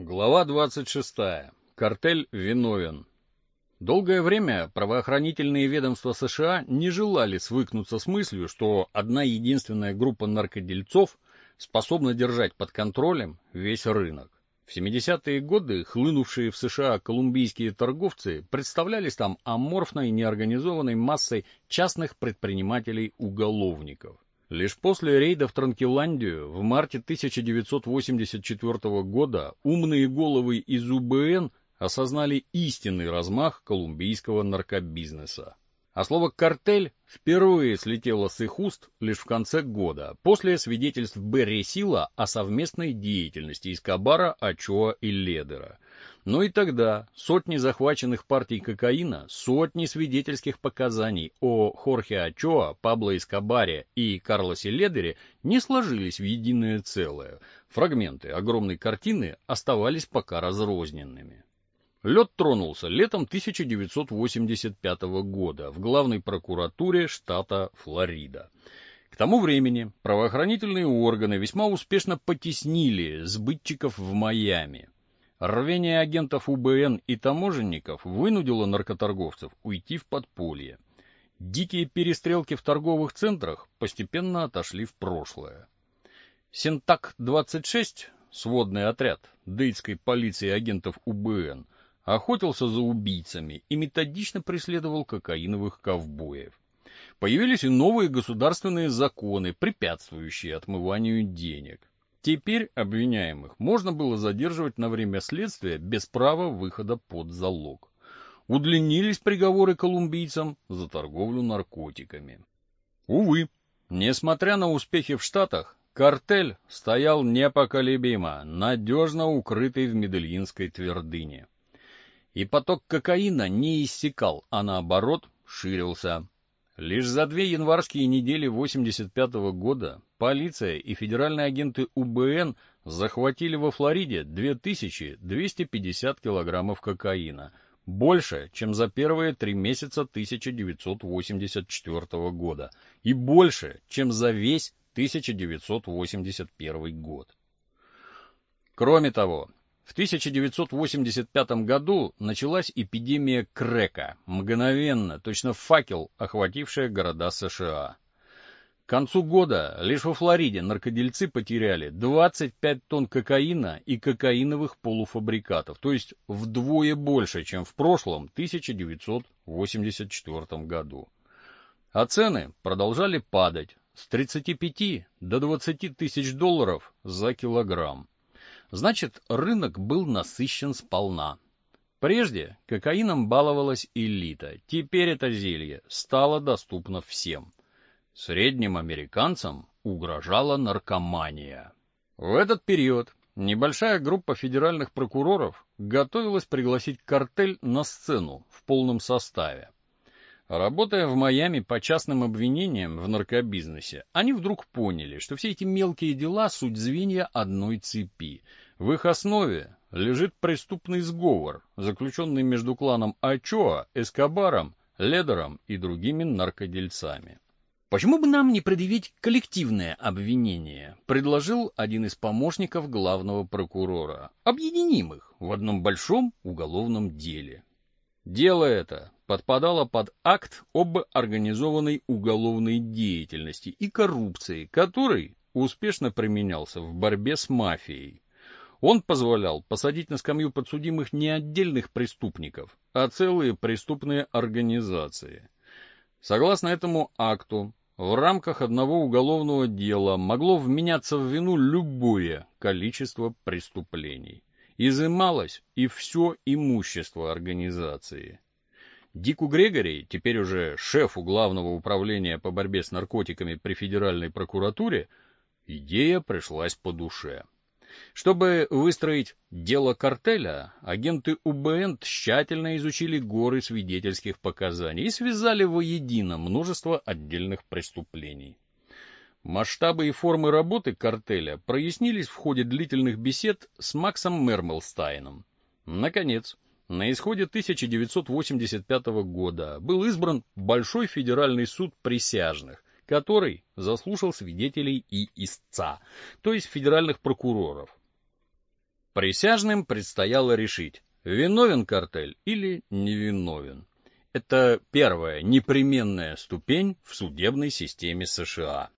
Глава 26. Картель виновен. Долгое время правоохранительные ведомства США не желали свыкнуться с мыслью, что одна единственная группа наркодельцов способна держать под контролем весь рынок. В 70-е годы хлынувшие в США колумбийские торговцы представлялись там аморфной неорганизованной массой частных предпринимателей-уголовников. Лишь после рейда в Транкиландию в марте 1984 года умные головы из УБН осознали истинный размах колумбийского наркобизнеса. А слово «картель» впервые слетело с их уст лишь в конце года, после свидетельств Берри Сила о совместной деятельности Эскобара, Ачоа и Ледера. Но и тогда сотни захваченных партий кокаина, сотни свидетельских показаний о Хорхе Ачоа, Пабло Эскобаре и Карлосе Ледере не сложились в единое целое. Фрагменты огромной картины оставались пока разрозненными. Лед тронулся летом 1985 года в главной прокуратуре штата Флорида. К тому времени правоохранительные органы весьма успешно потеснили сбытчиков в Майами. Рвение агентов УБН и таможенников вынудило наркоторговцев уйти в подполье. Дикие перестрелки в торговых центрах постепенно отошли в прошлое. Сентак-26, сводный отряд дейтской полиции агентов УБН, охотился за убийцами и методично преследовал кокаиновых ковбоев. Появились и новые государственные законы, препятствующие отмыванию денег. Теперь обвиняемых можно было задерживать на время следствия без права выхода под залог. Удлинились приговоры колумбийцам за торговлю наркотиками. Увы, несмотря на успехи в Штатах, картель стоял непоколебимо, надежно укрытый в Медельинской твердыне и поток кокаина не иссякал, а наоборот ширился. Лишь за две январские недели 85 -го года полиция и федеральные агенты УБН захватили во Флориде 2250 килограммов кокаина, больше, чем за первые три месяца 1984 года, и больше, чем за весь 1981 год. Кроме того, в 1985 году началась эпидемия крека, мгновенно, точно факел, охватившая города США. К концу года лишь во Флориде наркодельцы потеряли 25 тонн кокаина и кокаиновых полуфабрикатов, то есть вдвое больше, чем в прошлом 1984 году. А цены продолжали падать с 35 до 20 тысяч долларов за килограмм. Значит, рынок был насыщен сполна. Прежде кокаином баловалась элита, теперь это зелье стало доступно всем. Средним американцам угрожала наркомания. В этот период небольшая группа федеральных прокуроров готовилась пригласить картель на сцену в полном составе. Работая в Майами по частным обвинениям в наркобизнесе, они вдруг поняли, что все эти мелкие дела — суть звенья одной цепи. В их основе лежит преступный сговор, заключенный между кланом Ачоа, Эскобаром, Ледером и другими наркодельцами. «Почему бы нам не предъявить коллективное обвинение?» — предложил один из помощников главного прокурора. «Объединим их в одном большом уголовном деле». Дело это подпадало под акт об организованной уголовной деятельности и коррупции, который успешно применялся в борьбе с мафией. Он позволял посадить на скамью подсудимых не отдельных преступников, а целые преступные организации. Согласно этому акту, в рамках одного уголовного дела могло вменяться в вину любое количество преступлений изымалось и все имущество организации. Дику Грегори, теперь уже шефу Главного управления по борьбе с наркотиками при Федеральной прокуратуре, идея пришлась по душе. Чтобы выстроить дело картеля, агенты УБН тщательно изучили горы свидетельских показаний и связали воедино множество отдельных преступлений. Масштабы и формы работы картеля прояснились в ходе длительных бесед с Максом Мермелстайном. Наконец, на исходе 1985 года был избран Большой федеральный суд присяжных, который заслушал свидетелей и истца, то есть федеральных прокуроров. Присяжным предстояло решить, виновен картель или невиновен. Это первая непременная ступень в судебной системе США.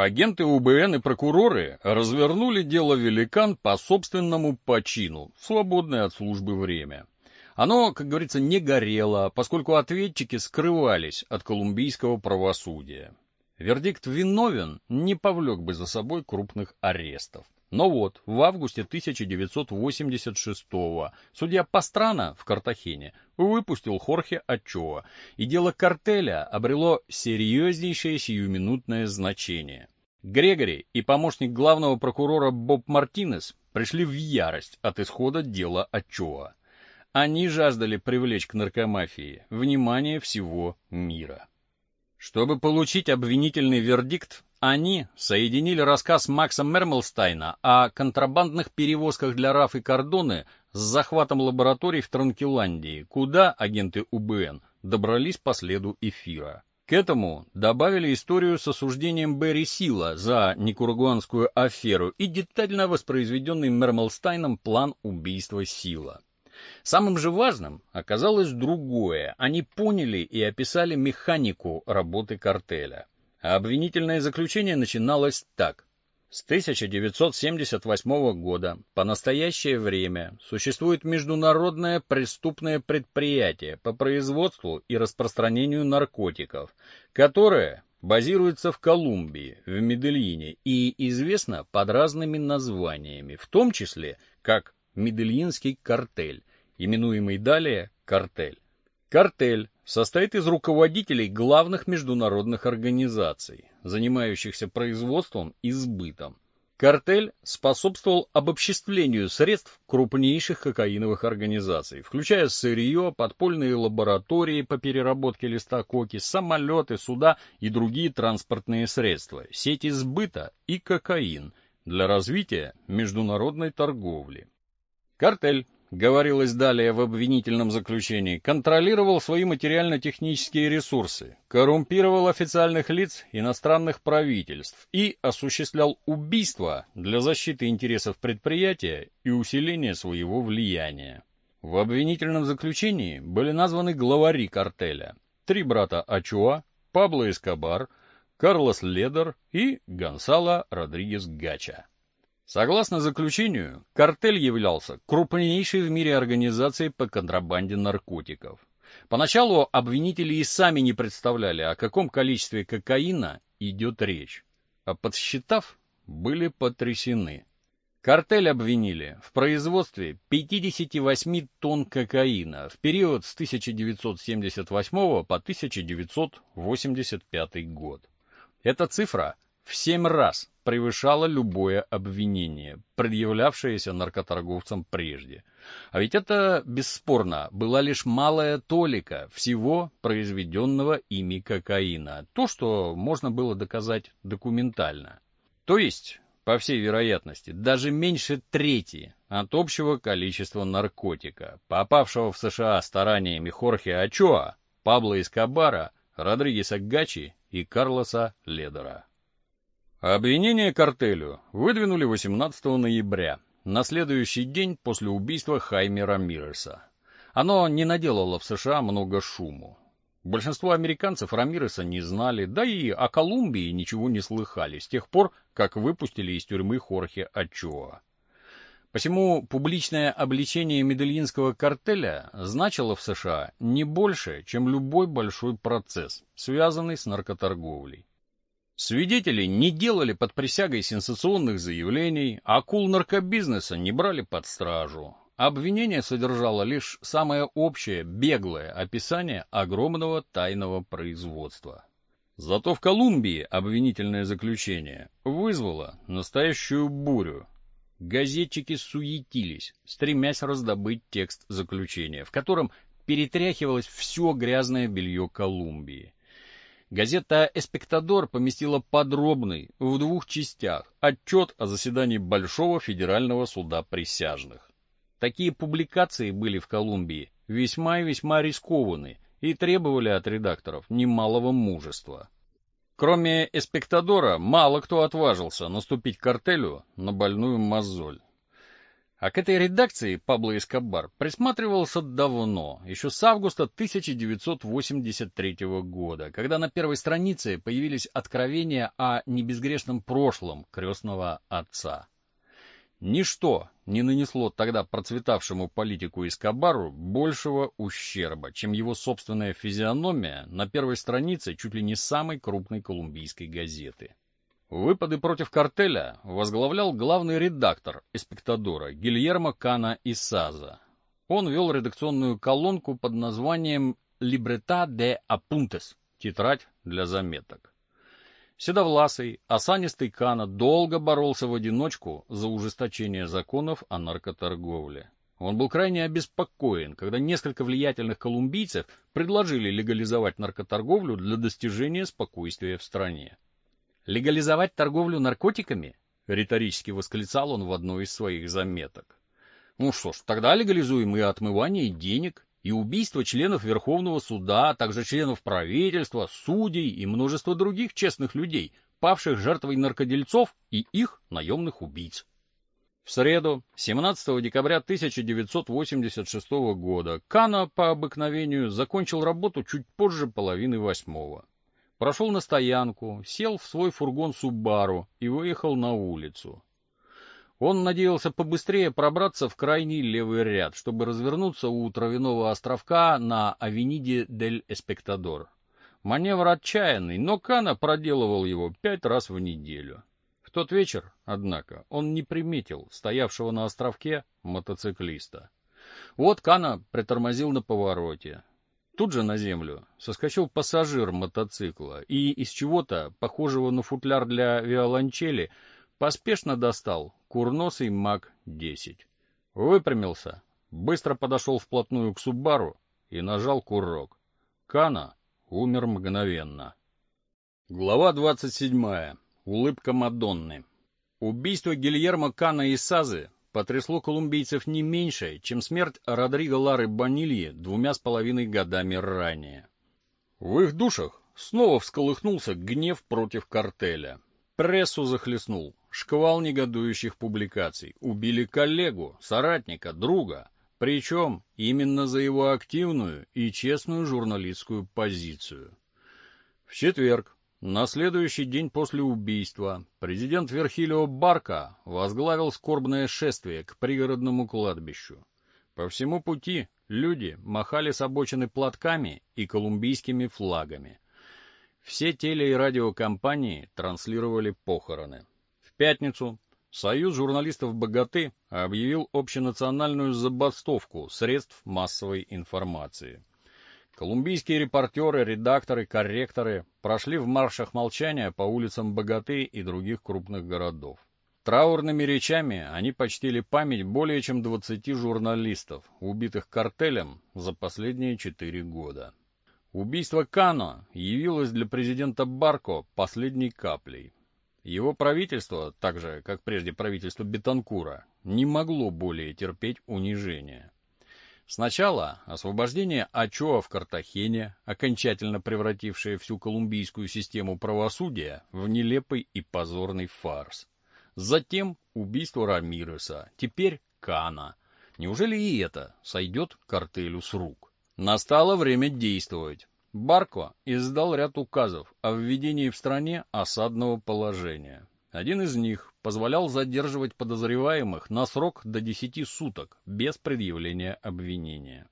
Агенты УБН и прокуроры развернули дело «Великан» по собственному почину, свободное от службы время. Оно, как говорится, не горело, поскольку ответчики скрывались от колумбийского правосудия. Вердикт «виновен» не повлек бы за собой крупных арестов. Но вот, в августе 1986-го судья Пастрана в Картахене выпустил Хорхе Ачоа, и дело картеля обрело серьезнейшее сиюминутное значение. Грегори и помощник главного прокурора Боб Мартинес пришли в ярость от исхода дела Ачоа. Они жаждали привлечь к наркомафии внимание всего мира. Чтобы получить обвинительный вердикт, они соединили рассказ Макса Мермелстайна о контрабандных перевозках для РАФ и Кордоны с захватом лабораторий в Транкеландии, куда агенты УБН добрались по следу эфира. К этому добавили историю с осуждением Берри Сила за никурагуанскую аферу и детально воспроизведенный Мермелстайном план убийства Сила. Самым же важным оказалось другое. Они поняли и описали механику работы картеля. А обвинительное заключение начиналось так. С 1978 года по настоящее время существует международное преступное предприятие по производству и распространению наркотиков, которое базируется в Колумбии, в Медельине и известно под разными названиями, в том числе как Медельинский картель, именуемый далее картель. Картель состоит из руководителей главных международных организаций, занимающихся производством и сбытом. Картель способствовал обобществлению средств крупнейших кокаиновых организаций, включая сырье, подпольные лаборатории по переработке листа коки, самолеты, суда и другие транспортные средства, сети сбыта и кокаин для развития международной торговли. Картель говорилось далее в обвинительном заключении, контролировал свои материально-технические ресурсы, коррумпировал официальных лиц иностранных правительств и осуществлял убийства для защиты интересов предприятия и усиления своего влияния. В обвинительном заключении были названы главари картеля, три брата Ачуа, Пабло Эскобар, Карлос Ледер и Гонсало Родригес Гача. Согласно заключению, картель являлся крупнейшей в мире организацией по контрабанде наркотиков. Поначалу обвинители и сами не представляли, о каком количестве кокаина идет речь, а подсчитав, были потрясены. Картель обвинили в производстве 58 тонн кокаина в период с 1978 по 1985 год. Эта цифра в семь раз превышало любое обвинение, предъявлявшееся наркоторговцам прежде. А ведь это, бесспорно, была лишь малая толика всего произведенного ими кокаина, то, что можно было доказать документально. То есть, по всей вероятности, даже меньше трети от общего количества наркотика, попавшего в США стараниями Хорхе Ачоа, Пабло Эскобара, Родригеса Гачи и Карлоса Ледера. Обвинение картелю выдвинули 18 ноября, на следующий день после убийства Хайме Рамиреса. Оно не наделало в США много шуму. Большинство американцев Рамиреса не знали, да и о Колумбии ничего не слыхали с тех пор, как выпустили из тюрьмы Хорхе Ачоа. Посему публичное обличение медельинского картеля значило в США не больше, чем любой большой процесс, связанный с наркоторговлей. Свидетели не делали под присягой сенсационных заявлений, а акул наркобизнеса не брали под стражу. Обвинение содержало лишь самое общее, беглое описание огромного тайного производства. Зато в Колумбии обвинительное заключение вызвало настоящую бурю. Газетчики суетились, стремясь раздобыть текст заключения, в котором перетряхивалось все грязное белье Колумбии. Газета «Эспектадор» поместила подробный, в двух частях, отчет о заседании Большого федерального суда присяжных. Такие публикации были в Колумбии весьма и весьма рискованы и требовали от редакторов немалого мужества. Кроме «Эспектадора», мало кто отважился наступить картелю на больную мозоль. А к этой редакции Пабло Эскобар присматривался давно, еще с августа 1983 года, когда на первой странице появились откровения о небезгрешном прошлом крестного отца. Ничто не нанесло тогда процветавшему политику Эскобару большего ущерба, чем его собственная физиономия на первой странице чуть ли не самой крупной колумбийской газеты. Выпады против картеля возглавлял главный редактор «Эспектадора» Гильермо Кана Исаза. Он вел редакционную колонку под названием «Либрета де Апунтес» — «Тетрадь для заметок». Седовласый, осанистый Кана долго боролся в одиночку за ужесточение законов о наркоторговле. Он был крайне обеспокоен, когда несколько влиятельных колумбийцев предложили легализовать наркоторговлю для достижения спокойствия в стране. Легализовать торговлю наркотиками? Риторически восклицал он в одной из своих заметок. Ну что ж, тогда легализуем и отмывание денег, и убийство членов Верховного суда, а также членов правительства, судей и множество других честных людей, павших жертвой наркодельцов и их наемных убийц. В среду, 17 декабря 1986 года, Кана по обыкновению закончил работу чуть позже половины восьмого прошел на стоянку, сел в свой фургон Субару и выехал на улицу. Он надеялся побыстрее пробраться в крайний левый ряд, чтобы развернуться у травяного островка на Авениде дель Эспектадор. Маневр отчаянный, но Кана проделывал его пять раз в неделю. В тот вечер, однако, он не приметил стоявшего на островке мотоциклиста. Вот Кана притормозил на повороте. Тут же на землю соскочил пассажир мотоцикла и из чего-то, похожего на футляр для виолончели, поспешно достал курносый МАК-10. Выпрямился, быстро подошел вплотную к Субару и нажал курок. Кана умер мгновенно. Глава 27. Улыбка Мадонны. Убийство Гильермо Кана и Сазы потрясло колумбийцев не меньше, чем смерть Родриго Лары Банильи двумя с половиной годами ранее. В их душах снова всколыхнулся гнев против картеля. Прессу захлестнул, шквал негодующих публикаций. Убили коллегу, соратника, друга. Причем именно за его активную и честную журналистскую позицию. В четверг на следующий день после убийства президент Верхилио Барка возглавил скорбное шествие к пригородному кладбищу. По всему пути люди махали с обочины платками и колумбийскими флагами. Все теле- и радиокомпании транслировали похороны. В пятницу Союз журналистов «Богаты» объявил общенациональную забастовку средств массовой информации. Колумбийские репортеры, редакторы, корректоры прошли в маршах молчания по улицам Богаты и других крупных городов. Траурными речами они почтили память более чем 20 журналистов, убитых картелем за последние четыре года. Убийство Кано явилось для президента Барко последней каплей. Его правительство, так же, как прежде правительство Бетанкура, не могло более терпеть унижения. Сначала освобождение Ачоа в Картахене, окончательно превратившее всю колумбийскую систему правосудия в нелепый и позорный фарс. Затем убийство Рамиреса, теперь Кана. Неужели и это сойдет картелю с рук? Настало время действовать. Барко издал ряд указов о введении в стране осадного положения. Один из них позволял задерживать подозреваемых на срок до 10 суток без предъявления обвинения.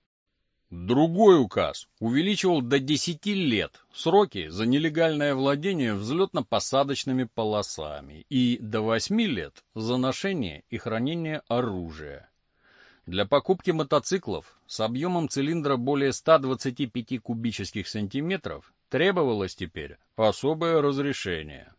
Другой указ увеличивал до 10 лет сроки за нелегальное владение взлетно-посадочными полосами и до 8 лет за ношение и хранение оружия. Для покупки мотоциклов с объемом цилиндра более 125 кубических сантиметров требовалось теперь особое разрешение.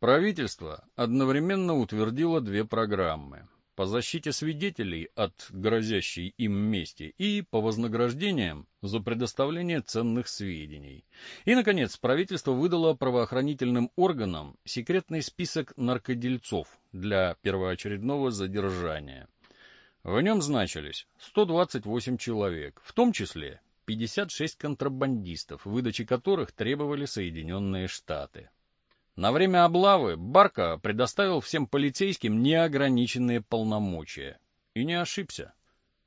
Правительство одновременно утвердило две программы по защите свидетелей от грозящей им мести и по вознаграждениям за предоставление ценных сведений. И, наконец, правительство выдало правоохранительным органам секретный список наркодельцов для первоочередного задержания. В нем значились 128 человек, в том числе 56 контрабандистов, выдачи которых требовали Соединенные Штаты. На время облавы Барка предоставил всем полицейским неограниченные полномочия. И не ошибся.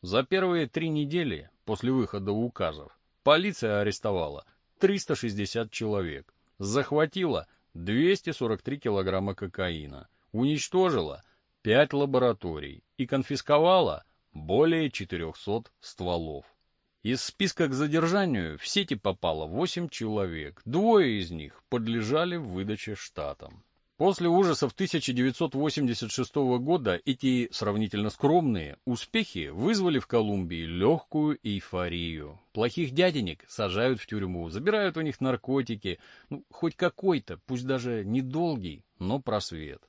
За первые три недели после выхода указов полиция арестовала 360 человек, захватила 243 килограмма кокаина, уничтожила 5 лабораторий и конфисковала более 400 стволов. Из списка к задержанию в сети попало 8 человек, двое из них подлежали выдаче штатам. После ужасов 1986 года эти сравнительно скромные успехи вызвали в Колумбии легкую эйфорию. Плохих дяденек сажают в тюрьму, забирают у них наркотики, ну, хоть какой-то, пусть даже недолгий, но просвет.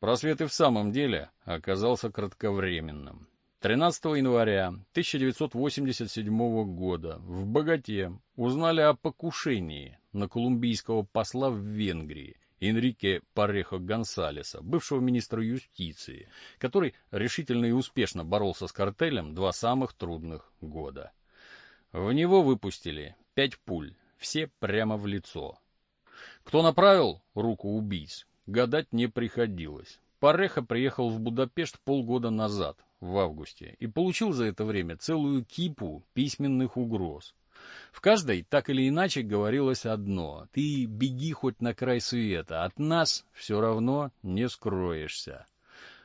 Просвет и в самом деле оказался кратковременным. 13 января 1987 года в Богате узнали о покушении на колумбийского посла в Венгрии – Энрике Парехо Гонсалеса, бывшего министра юстиции, который решительно и успешно боролся с картелем два самых трудных года. В него выпустили пять пуль, все прямо в лицо. Кто направил руку убийц, гадать не приходилось. Пареха приехал в Будапешт полгода назад, в августе, и получил за это время целую кипу письменных угроз. В каждой так или иначе говорилось одно — ты беги хоть на край света, от нас все равно не скроешься.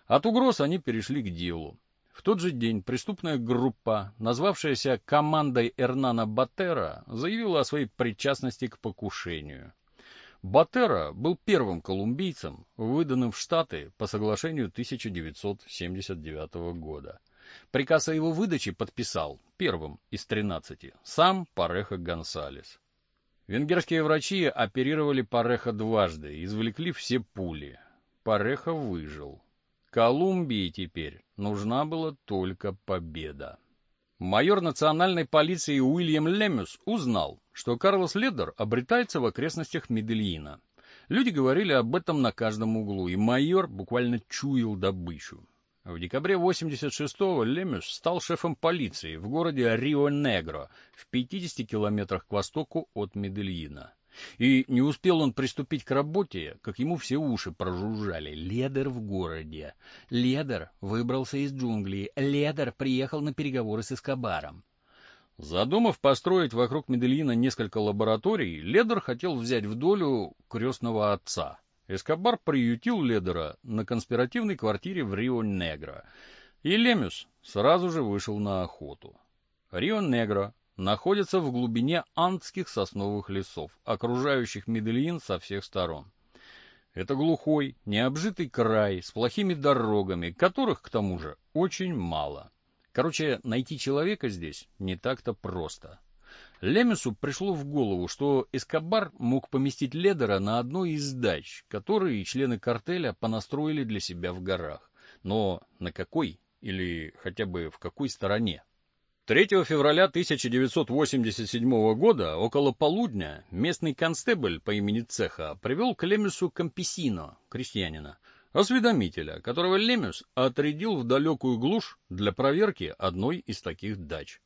От угроз они перешли к делу. В тот же день преступная группа, назвавшаяся командой Эрнана Батера, заявила о своей причастности к покушению. Батера был первым колумбийцем, выданным в Штаты по соглашению 1979 года. Приказ о его выдаче подписал первым из 13 сам Пареха Гонсалес. Венгерские врачи оперировали Пареха дважды, извлекли все пули. Пареха выжил. Колумбии теперь нужна была только победа. Майор национальной полиции Уильям Лемюс узнал, что Карлос Ледер обретается в окрестностях Медельина. Люди говорили об этом на каждом углу, и майор буквально чуял добычу. В декабре 86-го Лемюс стал шефом полиции в городе Рио-Негро в 50 километрах к востоку от Медельина. И не успел он приступить к работе, как ему все уши прожужжали. Ледер в городе. Ледер выбрался из джунглей. Ледер приехал на переговоры с Эскобаром. Задумав построить вокруг Медельина несколько лабораторий, Ледер хотел взять в долю крестного отца — Эскобар приютил Ледера на конспиративной квартире в Рио-Негро, и Лемюс сразу же вышел на охоту. Рио-Негро находится в глубине андских сосновых лесов, окружающих Медельин со всех сторон. Это глухой, необжитый край с плохими дорогами, которых, к тому же, очень мало. Короче, найти человека здесь не так-то просто. Лемесу пришло в голову, что Эскобар мог поместить Ледера на одной из дач, которые члены картеля понастроили для себя в горах. Но на какой или хотя бы в какой стороне? 3 февраля 1987 года, около полудня, местный констебль по имени Цеха привел к Лемесу Кампесино, крестьянина, осведомителя, которого Лемес отрядил в далекую глушь для проверки одной из таких дач.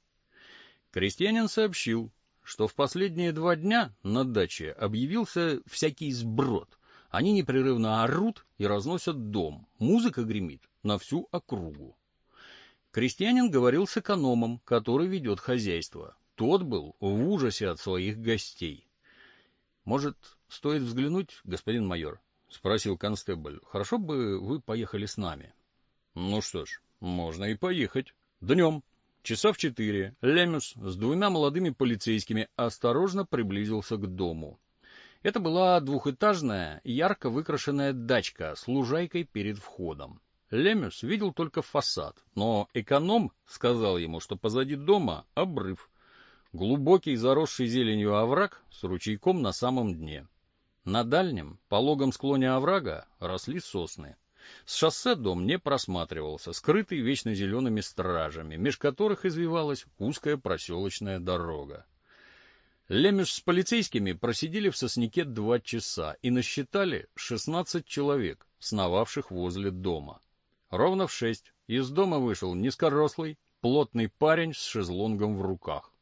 Крестьянин сообщил, что в последние два дня на даче объявился всякий сброд. Они непрерывно орут и разносят дом. Музыка гремит на всю округу. Крестьянин говорил с экономом, который ведет хозяйство. Тот был в ужасе от своих гостей. «Может, стоит взглянуть, господин майор?» — спросил констебль. «Хорошо бы вы поехали с нами». «Ну что ж, можно и поехать. Днем». Часа в четыре Лемюс с двумя молодыми полицейскими осторожно приблизился к дому. Это была двухэтажная, ярко выкрашенная дачка с лужайкой перед входом. Лемюс видел только фасад, но эконом сказал ему, что позади дома обрыв. Глубокий заросший зеленью овраг с ручейком на самом дне. На дальнем, пологом склоне оврага, росли сосны. С шоссе дом не просматривался, скрытый вечно зелеными стражами, меж которых извивалась узкая проселочная дорога. Лемеш с полицейскими просидели в сосняке два часа и насчитали шестнадцать человек, сновавших возле дома. Ровно в шесть из дома вышел низкорослый, плотный парень с шезлонгом в руках.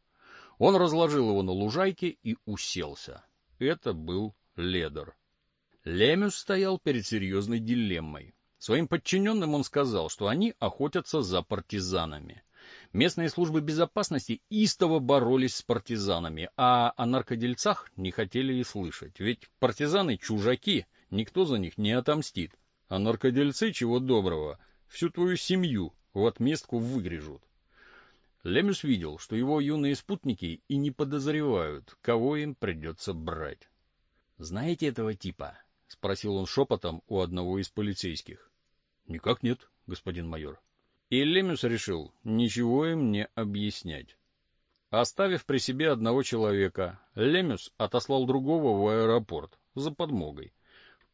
Он разложил его на лужайке и уселся. Это был Ледер. Лемюс стоял перед серьезной дилеммой. Своим подчиненным он сказал, что они охотятся за партизанами. Местные службы безопасности истово боролись с партизанами, а о наркодельцах не хотели и слышать. Ведь партизаны — чужаки, никто за них не отомстит. А наркодельцы, чего доброго, всю твою семью в отместку выгрежут. Лемюс видел, что его юные спутники и не подозревают, кого им придется брать. «Знаете этого типа?» — спросил он шепотом у одного из полицейских. «Никак нет, господин майор». И Лемюс решил ничего им не объяснять. Оставив при себе одного человека, Лемюс отослал другого в аэропорт за подмогой.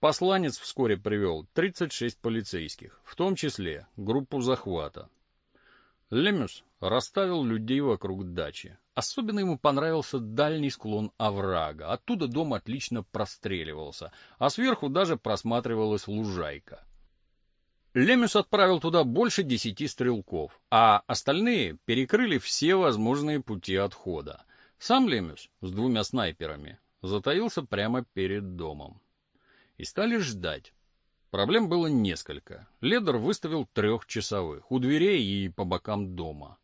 Посланец вскоре привел 36 полицейских, в том числе группу захвата. Лемюс расставил людей вокруг дачи. Особенно ему понравился дальний склон оврага. Оттуда дом отлично простреливался, а сверху даже просматривалась лужайка. Лемюс отправил туда больше десяти стрелков, а остальные перекрыли все возможные пути отхода. Сам Лемюс с двумя снайперами затаился прямо перед домом. И стали ждать. Проблем было несколько. Ледер выставил трех часовых у дверей и по бокам дома.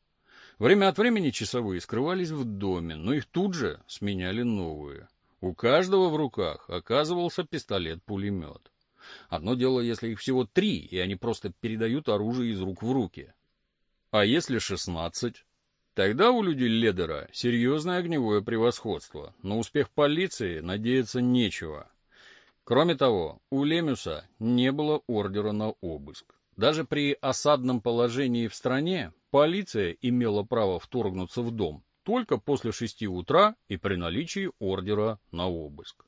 Время от времени часовые скрывались в доме, но их тут же сменяли новые. У каждого в руках оказывался пистолет-пулемет. Одно дело, если их всего три, и они просто передают оружие из рук в руки. А если шестнадцать? Тогда у людей Ледера серьезное огневое превосходство. На успех полиции надеяться нечего. Кроме того, у Лемюса не было ордера на обыск. Даже при осадном положении в стране полиция имела право вторгнуться в дом только после шести утра и при наличии ордера на обыск.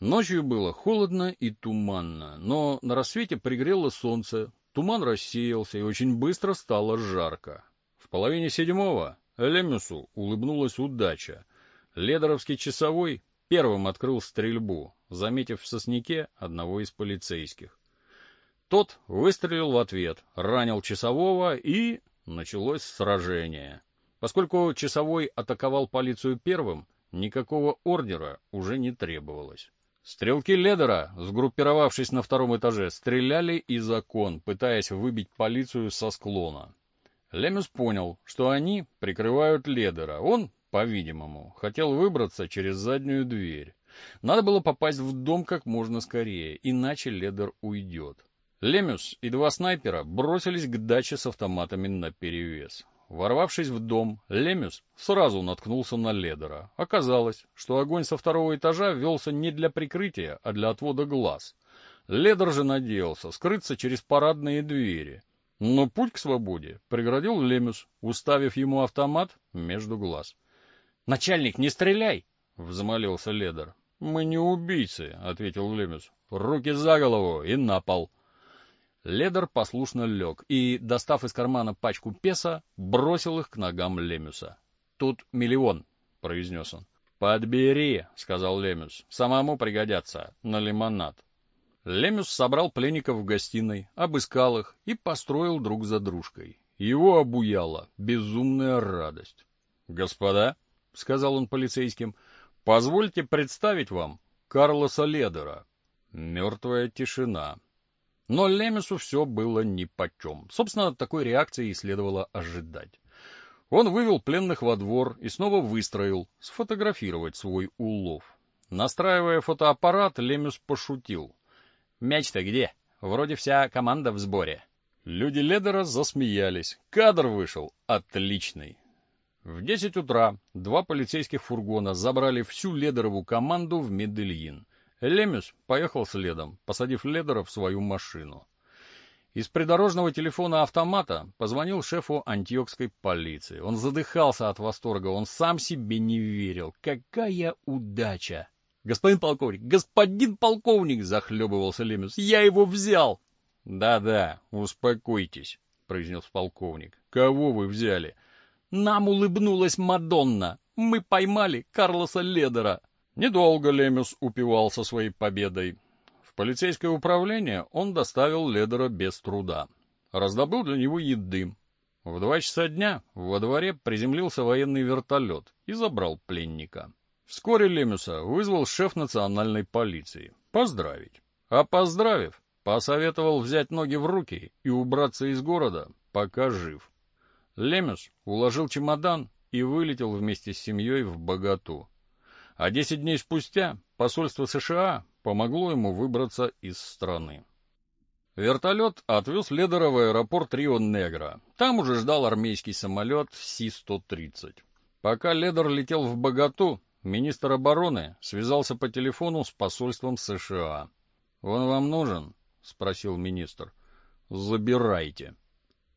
Ночью было холодно и туманно, но на рассвете пригрело солнце, туман рассеялся и очень быстро стало жарко. В половине седьмого Лемюсу улыбнулась удача. Ледоровский часовой первым открыл стрельбу, заметив в сосняке одного из полицейских. Тот выстрелил в ответ, ранил часового и... началось сражение. Поскольку часовой атаковал полицию первым, никакого ордера уже не требовалось. Стрелки Ледера, сгруппировавшись на втором этаже, стреляли из окон, пытаясь выбить полицию со склона. Лемюс понял, что они прикрывают Ледера. Он, по-видимому, хотел выбраться через заднюю дверь. Надо было попасть в дом как можно скорее, иначе Ледер уйдет. Лемюс и два снайпера бросились к даче с автоматами наперевес. Ворвавшись в дом, Лемюс сразу наткнулся на Ледера. Оказалось, что огонь со второго этажа велся не для прикрытия, а для отвода глаз. Ледер же надеялся скрыться через парадные двери. Но путь к свободе преградил Лемюс, уставив ему автомат между глаз. «Начальник, не стреляй!» — взмолился Ледер. «Мы не убийцы», — ответил Лемюс. «Руки за голову и на пол». Ледер послушно лег и, достав из кармана пачку песо, бросил их к ногам Лемюса. «Тут миллион», — произнес он. «Подбери», — сказал Лемюс. «Самому пригодятся. На лимонад». Лемюс собрал пленников в гостиной, обыскал их и построил друг за дружкой. Его обуяла безумная радость. «Господа», — сказал он полицейским, — Позвольте представить вам Карлоса Ледера. Мертвая тишина. Но Лемесу все было нипочем. Собственно, такой реакции и следовало ожидать. Он вывел пленных во двор и снова выстроил сфотографировать свой улов. Настраивая фотоаппарат, Лемюс пошутил. «Мяч-то где? Вроде вся команда в сборе». Люди Ледера засмеялись. Кадр вышел отличный. В 10 утра два полицейских фургона забрали всю Ледерову команду в Медельин. Лемюс поехал следом, посадив Ледера в свою машину. Из придорожного телефона автомата позвонил шефу антиокской полиции. Он задыхался от восторга, он сам себе не верил. Какая удача! «Господин полковник! Господин полковник!» — захлебывался Лемюс. «Я его взял!» «Да-да, успокойтесь», — произнес полковник. «Кого вы взяли?» Нам улыбнулась Мадонна. Мы поймали Карлоса Ледера. Недолго Лемюс упивался своей победой. В полицейское управление он доставил Ледера без труда. Раздобыл для него еды. В два часа дня во дворе приземлился военный вертолет и забрал пленника. Вскоре Лемюса вызвал шеф национальной полиции. Поздравить. А поздравив, Посоветовал взять ноги в руки и убраться из города, пока жив. Лемеш уложил чемодан и вылетел вместе с семьей в Богату. А десять дней спустя посольство США помогло ему выбраться из страны. Вертолет отвез Ледера в аэропорт Рио-Негро. Там уже ждал армейский самолет Си-130. Пока Ледер летел в Богату, министр обороны связался по телефону с посольством США. «Он вам нужен?» — спросил министр. «Забирайте».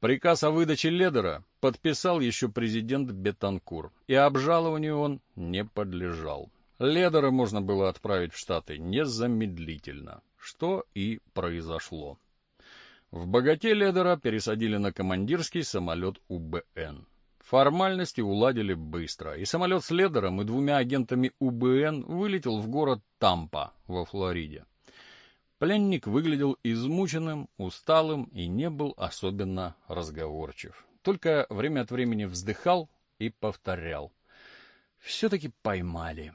Приказ о выдаче Ледера подписал еще президент Бетанкур, и обжалованию он не подлежал. Ледера можно было отправить в Штаты незамедлительно, что и произошло. В богате Ледера пересадили на командирский самолет УБН. Формальности уладили быстро, и самолет с Ледером и двумя агентами УБН вылетел в город Тампа во Флориде. Пленник выглядел измученным, усталым и не был особенно разговорчив. Только время от времени вздыхал и повторял. «Все-таки поймали».